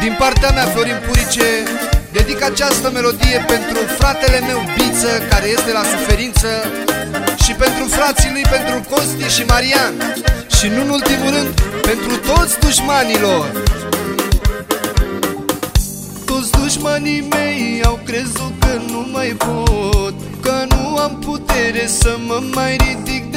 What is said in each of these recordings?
Din partea mea, Florin Purice, dedic această melodie pentru fratele meu Biță, care este la suferință, și pentru frații lui, pentru Costi și Marian, și nu în ultimul rând, pentru toți dușmanilor. Toți dușmanii mei au crezut că nu mai pot Că nu am putere să mă mai ridic deloc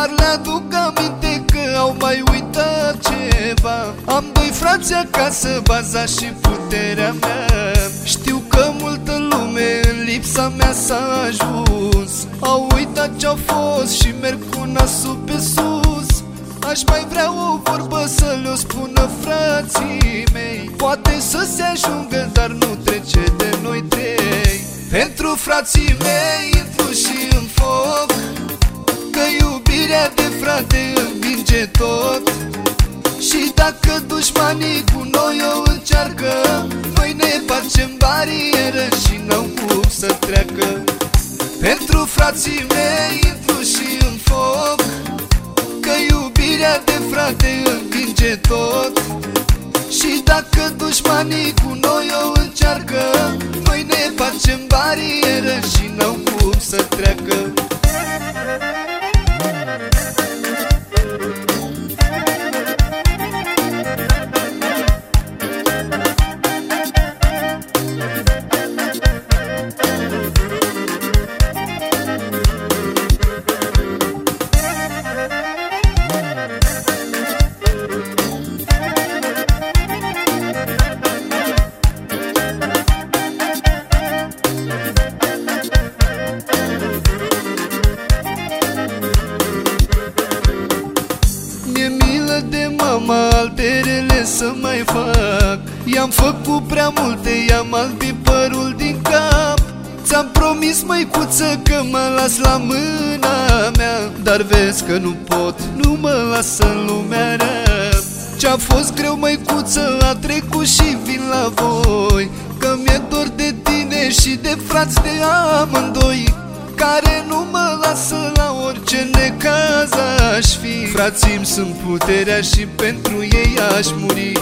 Dar le-aduc aminte că au mai uitat ceva. Am doi frați acasă, baza și puterea mea. Știu că multă lume în lipsa mea s-a ajuns. Au uitat ce-au fost și merg cu nasul pe sus. Aș mai vrea o vorbă să le-o spună frații mei. Poate să se ajungă, dar nu trece de noi trei. Pentru frații mei intru și în foc Că iubirea de frate învinge tot. Și dacă dușmanii cu noi o încearcă Noi ne facem barieră și n-au cum să treacă. Pentru frații mei intru și în foc Că iubirea de frate învinge tot. Și dacă dușmanii cu noi o încearcă Noi ne facem barieră și n-au cum să treacă alterele să mai fac. I-am făcut prea multe, i-am albit părul din cap. Ți-am promis, măicuță, că mă las la mâna mea. Dar vezi că nu pot, nu mă las în lumea rea. Ce-a fost greu, măicuță, a trecut și vin la voi. Că mi-e dor de tine și de frați de amândoi care nu mă lasă la orice necaz aș fi. Frații-mi sunt puterea și pentru ei aș muri.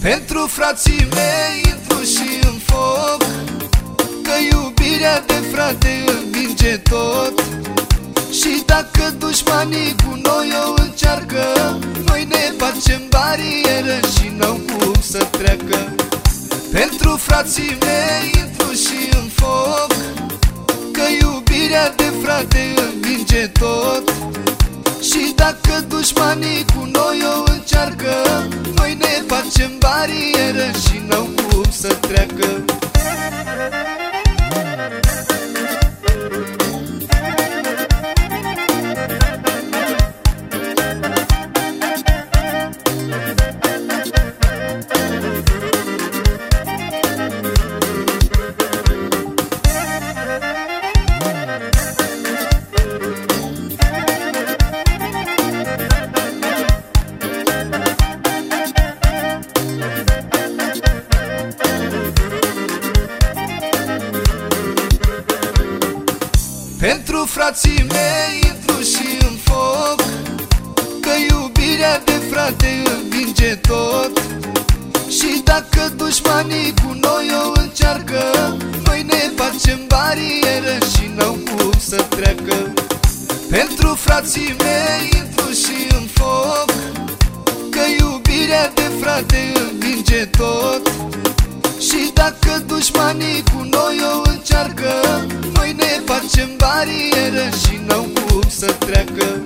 Pentru frații mei intru și în foc Că iubirea de frate învinge tot. Și dacă dușmanii cu noi o încearcă Noi ne facem barieră și n-au cum să treacă. Pentru frații mei intru și în foc Că iubirea de frate învinge tot. Și dacă dușmanii cu noi o încearcă Noi ne facem barieră și n-au cum să treacă Pentru frații mei intru și în foc Că iubirea de frate învinge tot. Și dacă dușmanii cu noi o încearcă Noi ne facem barieră și n-au cum să treacă. Pentru frații mei intru și în foc Că iubirea de frate învinge tot. Și dacă dușmanii cu noi o încearcă Noi ne facem barieră și n-au cum să treacă